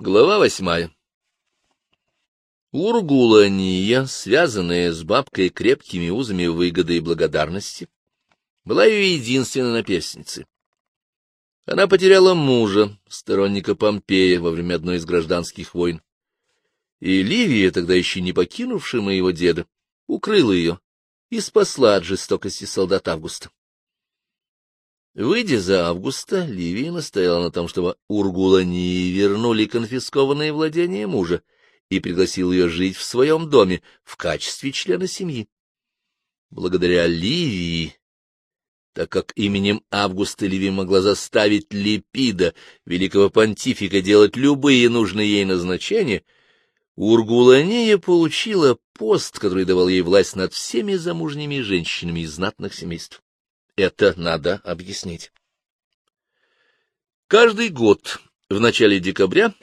Глава восьмая Ургулания, связанная с бабкой крепкими узами выгоды и благодарности, была ее единственной наперсницей. Она потеряла мужа, сторонника Помпея, во время одной из гражданских войн. И Ливия, тогда еще не покинувшая моего деда, укрыла ее и спасла от жестокости солдат Августа. Выйдя за Августа, Ливия настояла на том, чтобы Ургулании вернули конфискованные владения мужа и пригласил ее жить в своем доме в качестве члена семьи. Благодаря Ливии, так как именем Августа Ливия могла заставить Липида, великого понтифика, делать любые нужные ей назначения, Ургулания получила пост, который давал ей власть над всеми замужними женщинами из знатных семейств. Это надо объяснить. Каждый год в начале декабря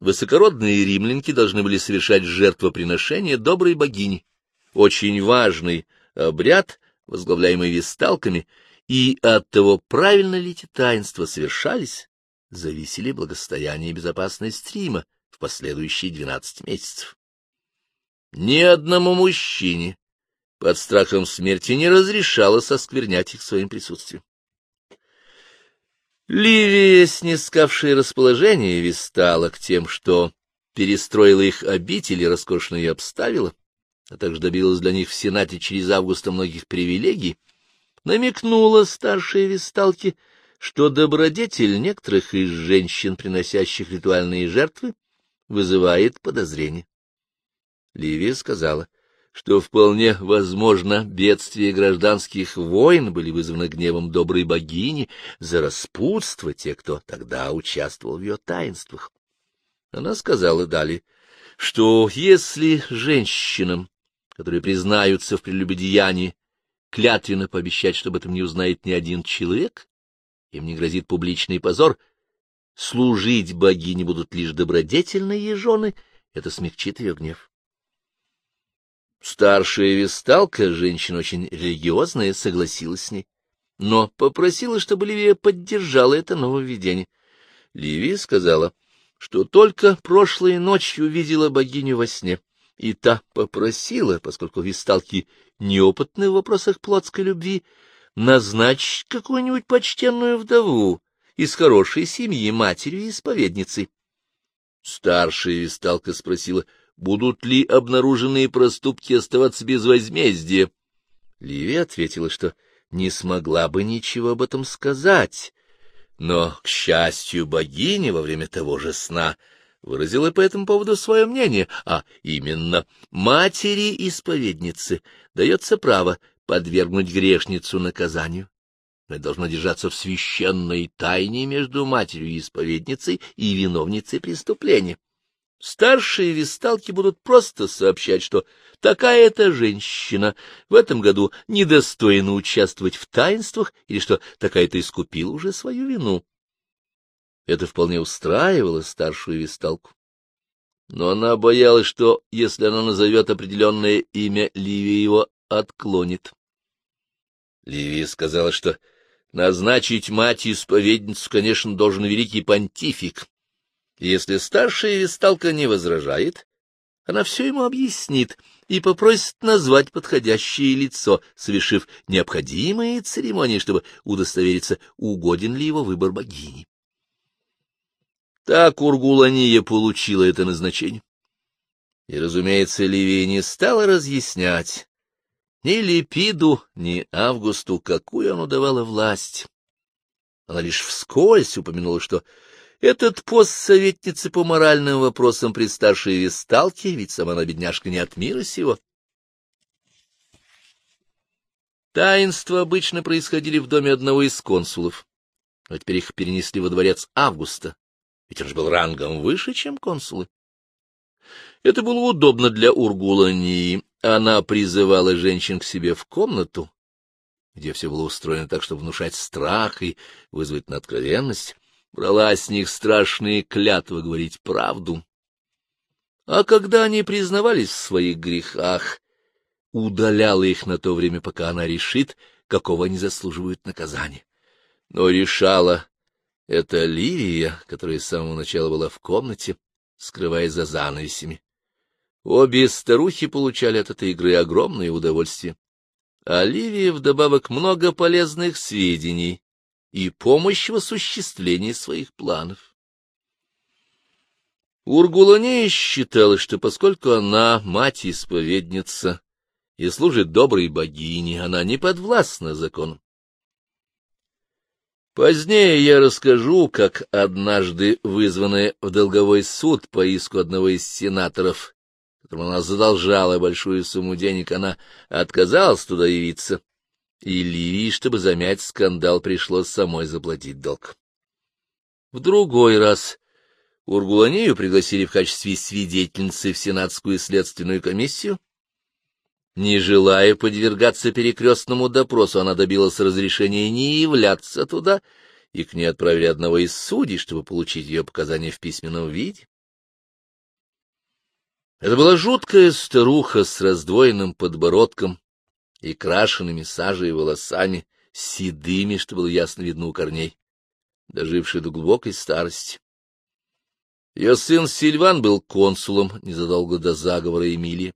высокородные римлянки должны были совершать жертвоприношение доброй богини, очень важный обряд, возглавляемый весталками, и от того, правильно ли эти таинства совершались, зависели благостояние и безопасность Рима в последующие двенадцать месяцев. Ни одному мужчине под страхом смерти не разрешала сосквернять их своим присутствием. Ливия, снискавшая расположение Вестала к тем, что перестроила их обители, роскошно и обставила, а также добилась для них в Сенате через августа многих привилегий, намекнула старшей Весталке, что добродетель некоторых из женщин, приносящих ритуальные жертвы, вызывает подозрение. Ливия сказала, что вполне возможно бедствия гражданских войн были вызваны гневом доброй богини за распутство тех, кто тогда участвовал в ее таинствах. Она сказала далее, что если женщинам, которые признаются в прелюбодеянии, клятвенно пообещать, что об этом не узнает ни один человек, им не грозит публичный позор, служить богине будут лишь добродетельные жены, это смягчит ее гнев. Старшая весталка, женщина очень религиозная, согласилась с ней, но попросила, чтобы Ливия поддержала это нововведение. Ливия сказала, что только прошлой ночью видела богиню во сне, и та попросила, поскольку весталки неопытны в вопросах плотской любви, назначить какую-нибудь почтенную вдову из хорошей семьи, матерью и исповедницей. Старшая весталка спросила — будут ли обнаруженные проступки оставаться без возмездия. Ливия ответила, что не смогла бы ничего об этом сказать, но, к счастью, богиня во время того же сна выразила по этому поводу свое мнение, а именно матери-исповедницы дается право подвергнуть грешницу наказанию. Но это должно держаться в священной тайне между матерью и исповедницей и виновницей преступления. Старшие весталки будут просто сообщать, что такая-то женщина в этом году недостойна участвовать в таинствах или что такая-то искупила уже свою вину. Это вполне устраивало старшую весталку. Но она боялась, что, если она назовет определенное имя, Ливия его отклонит. Ливия сказала, что назначить мать-исповедницу, конечно, должен великий понтифик, если старшая весталка не возражает, она все ему объяснит и попросит назвать подходящее лицо, совершив необходимые церемонии, чтобы удостовериться, угоден ли его выбор богини. Так Ургулания получила это назначение. И, разумеется, Ливия не стала разъяснять ни Липиду, ни Августу, какую оно давало власть. Она лишь вскользь упомянула, что этот пост советницы по моральным вопросам при старшей весталке, ведь сама она, бедняжка, не от мира сего. Таинства обычно происходили в доме одного из консулов, а теперь их перенесли во дворец Августа, ведь он же был рангом выше, чем консулы. Это было удобно для Ургулании. Она призывала женщин к себе в комнату, где все было устроено так, чтобы внушать страх и вызвать на откровенность брала с них страшные клятвы говорить правду. А когда они признавались в своих грехах, удаляла их на то время, пока она решит, какого они заслуживают наказания. Но решала Это Ливия, которая с самого начала была в комнате, скрываясь за занавесями. Обе старухи получали от этой игры огромное удовольствие. А Ливия вдобавок много полезных сведений и помощь в осуществлении своих планов. Ургуланея считала, что поскольку она мать-исповедница и служит доброй богине, она не подвластна закону. Позднее я расскажу, как однажды вызванная в долговой суд по иску одного из сенаторов, которому она задолжала большую сумму денег, она отказалась туда явиться, и Ливии, чтобы замять скандал, пришлось самой заплатить долг. В другой раз Ургуланию пригласили в качестве свидетельницы в Сенатскую следственную комиссию, не желая подвергаться перекрестному допросу, она добилась разрешения не являться туда, и к ней отправили одного из судей, чтобы получить ее показания в письменном виде. Это была жуткая старуха с раздвоенным подбородком и крашенными сажей волосами, седыми, что было ясно видно у корней, дожившая до глубокой старости. Ее сын Сильван был консулом незадолго до заговора Эмилии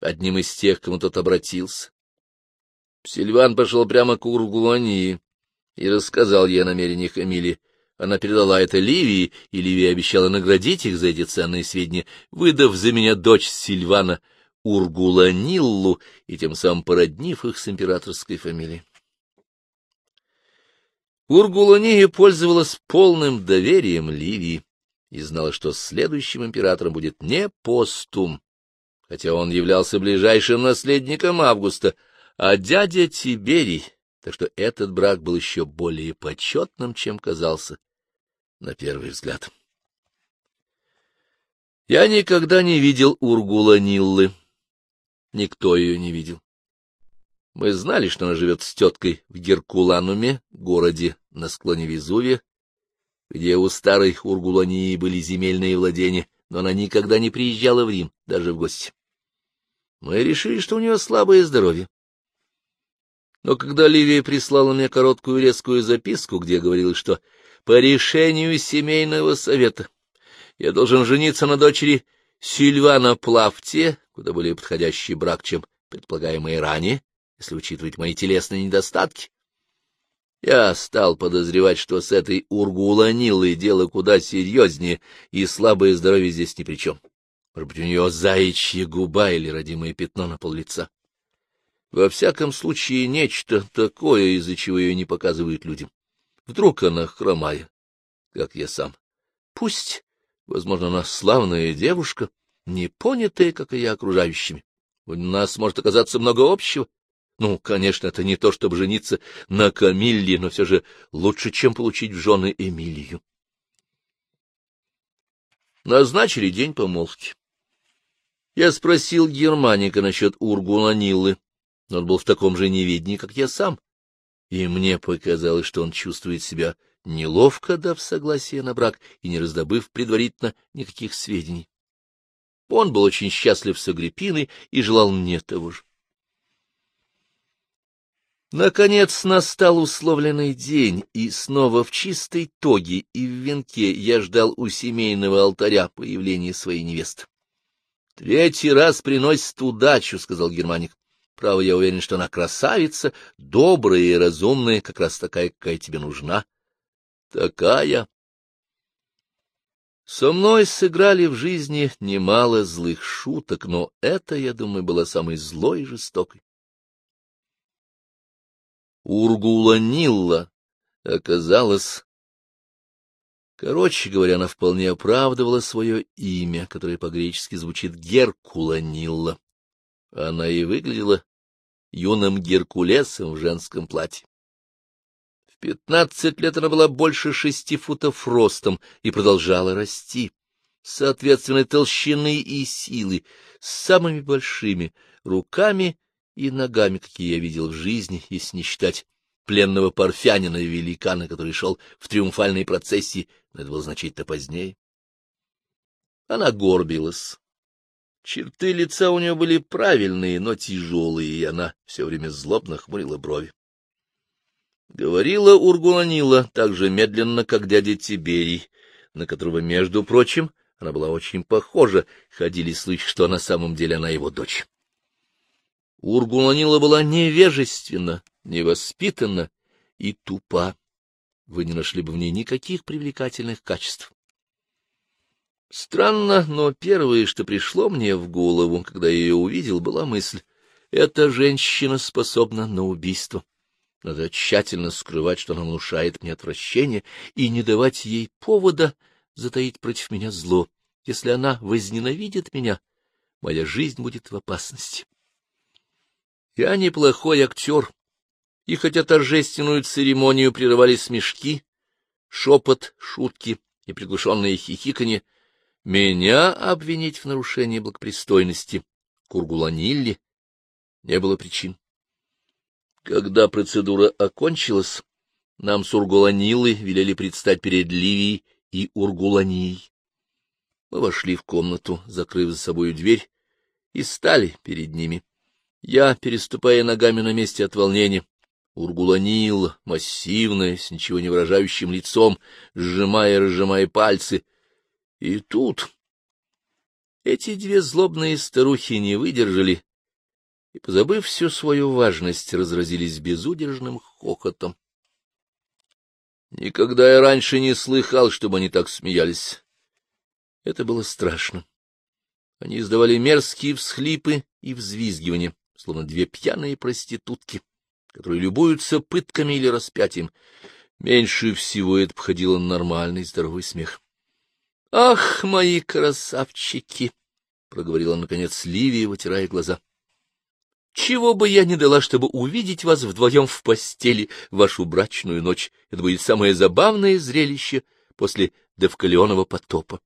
одним из тех, кому тот обратился. Сильван пошел прямо к Ургулании и рассказал ей о намерениях Эмили. Она передала это Ливии, и Ливия обещала наградить их за эти ценные сведения, выдав за меня дочь Сильвана Ургуланиллу и тем самым породнив их с императорской фамилией. Ургулания пользовалась полным доверием Ливии и знала, что следующим императором будет не Постум, хотя он являлся ближайшим наследником Августа, а дядя Тиберий, так что этот брак был еще более почетным, чем казался на первый взгляд. Я никогда не видел Ургула Ниллы. Никто ее не видел. Мы знали, что она живет с теткой в Геркулануме, городе на склоне Везувия, где у старой Ургулании были земельные владения, но она никогда не приезжала в Рим, даже в гости. Мы решили, что у нее слабое здоровье. Но когда Ливия прислала мне короткую резкую записку, где говорилось, что по решению семейного совета я должен жениться на дочери Сильвана Плавте, куда более подходящий брак, чем предполагаемый ранее, если учитывать мои телесные недостатки, я стал подозревать, что с этой Ургуланилой дело куда серьезнее, и слабое здоровье здесь ни при чем. Может быть, у нее заячья губа или родимое пятно на пол лица. Во всяком случае, нечто такое, из-за чего ее не показывают людям. Вдруг она хромая, как я сам. Пусть, возможно, она славная девушка, не понятая, как и я, окружающими. У нас может оказаться много общего. Ну, конечно, это не то, чтобы жениться на Камилле, но все же лучше, чем получить в жены Эмилию. Назначили день помолвки. Я спросил Германика насчет Ургуланилы, но он был в таком же неведении, как я сам, и мне показалось, что он чувствует себя неловко, дав согласие на брак и не раздобыв предварительно никаких сведений. Он был очень счастлив с Агриппиной и желал мне того же. Наконец настал условленный день, и снова в чистой тоге и в венке я ждал у семейного алтаря появления своей невесты. — Третий раз приносит удачу, — сказал Германик. — Право, я уверен, что она красавица, добрая и разумная, как раз такая, какая тебе нужна. — Такая. Со мной сыграли в жизни немало злых шуток, но это, я думаю, было самой злой и жестокой. Ургула Нилла оказалась Короче говоря, она вполне оправдывала свое имя, которое по-гречески звучит Геркуланилла. Она и выглядела юным Геркулесом в женском платье. В пятнадцать лет она была больше шести футов ростом и продолжала расти, соответственно, толщины и силы, с самыми большими руками и ногами, какие я видел в жизни, если не считать пленного парфянина и великана, который шел в триумфальной процессии, но это было значительно позднее. Она горбилась. Черты лица у нее были правильные, но тяжелые, и она все время злобно хмурила брови. Говорила Ургуланила так же медленно, как дядя Тиберий, на которого, между прочим, она была очень похожа, ходили слухи, что на самом деле она его дочь. Ургуланила была невежественна, невоспитанна и тупа. Вы не нашли бы в ней никаких привлекательных качеств. Странно, но первое, что пришло мне в голову, когда я ее увидел, была мысль — эта женщина способна на убийство. Надо тщательно скрывать, что она внушает мне отвращение, и не давать ей повода затаить против меня зло. Если она возненавидит меня, моя жизнь будет в опасности. Я неплохой актер, и хотя торжественную церемонию прерывали смешки, шепот, шутки и приглушенные хихиканье, меня обвинить в нарушении благопристойности Кургуланилли не было причин. Когда процедура окончилась, нам с Ургуланилой велели предстать перед Ливией и Ургуланией. Мы вошли в комнату, закрыв за собой дверь, и стали перед ними. Я, переступая ногами на месте от волнения, Ургуланила, массивная, с ничего не выражающим лицом, сжимая и разжимая пальцы. И тут эти две злобные старухи не выдержали и, позабыв всю свою важность, разразились безудержным хохотом. Никогда я раньше не слыхал, чтобы они так смеялись. Это было страшно. Они издавали мерзкие всхлипы и взвизгивания, словно две пьяные проститутки, которые любуются пытками или распятием. Меньше всего это походило нормальный здоровый смех. — Ах, мои красавчики! — проговорила, наконец, Ливия, вытирая глаза. — чего бы я не дала, чтобы увидеть вас вдвоем в постели в вашу брачную ночь. Это будет самое забавное зрелище после Девкалионова потопа.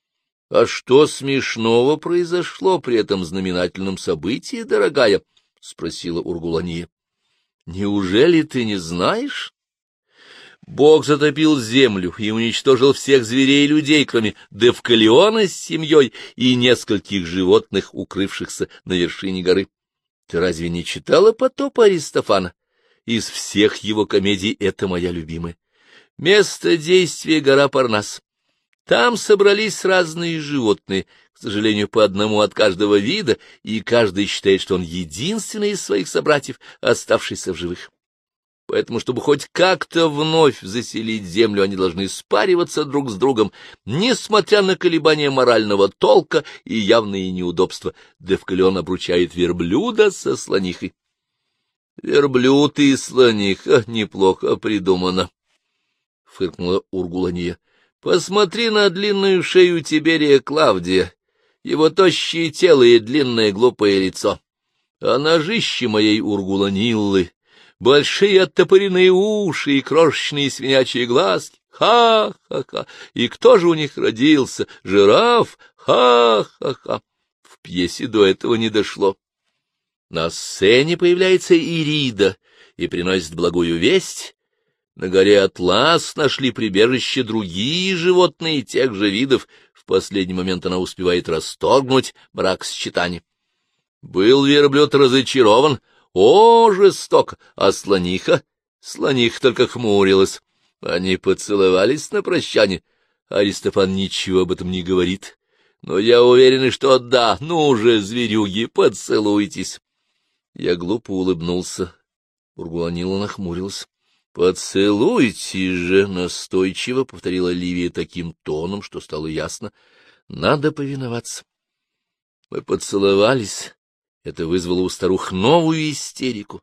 — А что смешного произошло при этом знаменательном событии, дорогая? — спросила Ургулания. — Неужели ты не знаешь? Бог затопил землю и уничтожил всех зверей и людей, кроме Девкалиона с семьей и нескольких животных, укрывшихся на вершине горы. Ты разве не читала потопа Аристофана? Из всех его комедий это моя любимая. Место действия — гора Парнас. Там собрались разные животные, к сожалению, по одному от каждого вида, и каждый считает, что он единственный из своих собратьев, оставшийся в живых. Поэтому, чтобы хоть как-то вновь заселить землю, они должны спариваться друг с другом, несмотря на колебания морального толка и явные неудобства. Девкалион обручает верблюда со слонихой. Верблюд и слониха неплохо придумано, — фыркнула Ургулания. — Посмотри на длинную шею Тиберия Клавдия, его тощее тело и длинное глупое лицо. А ножище моей Ургуланиллы большие оттопыренные уши и крошечные свинячьи глазки. Ха-ха-ха! И кто же у них родился? Жираф? Ха-ха-ха! В пьесе до этого не дошло. На сцене появляется Ирида и приносит благую весть. На горе Атлас нашли прибежище другие животные тех же видов. В последний момент она успевает расторгнуть брак с читанием. Был верблюд разочарован, о, жестоко! А слониха? Слониха только хмурилась. Они поцеловались на прощание. Аристофан ничего об этом не говорит. Но я уверен, что да. Ну же, зверюги, поцелуйтесь. Я глупо улыбнулся. Ургуанила нахмурилась. — Поцелуйте же! — настойчиво повторила Ливия таким тоном, что стало ясно. — Надо повиноваться. Мы поцеловались, это вызвало у старух новую истерику.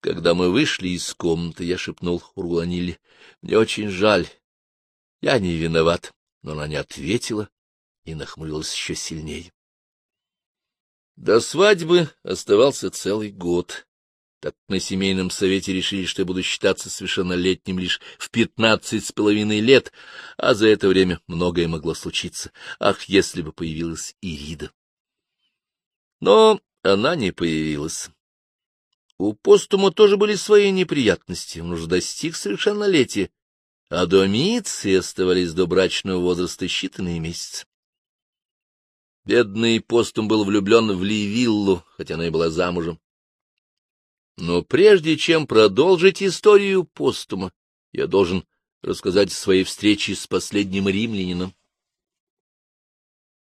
Когда мы вышли из комнаты, я шепнул Ургуланиле, — Мне очень жаль. Я не виноват. Но она не ответила и нахмурилась еще сильнее. До свадьбы оставался целый год. Так на семейном совете решили, что я буду считаться совершеннолетним лишь в пятнадцать с половиной лет, а за это время многое могло случиться. Ах, если бы появилась Ирида! Но она не появилась. У постума тоже были свои неприятности, он уже достиг совершеннолетия, а до Миции оставались до брачного возраста считанные месяцы. Бедный постум был влюблен в Ливиллу, хотя она и была замужем. Но прежде чем продолжить историю постума, я должен рассказать о своей встрече с последним римлянином.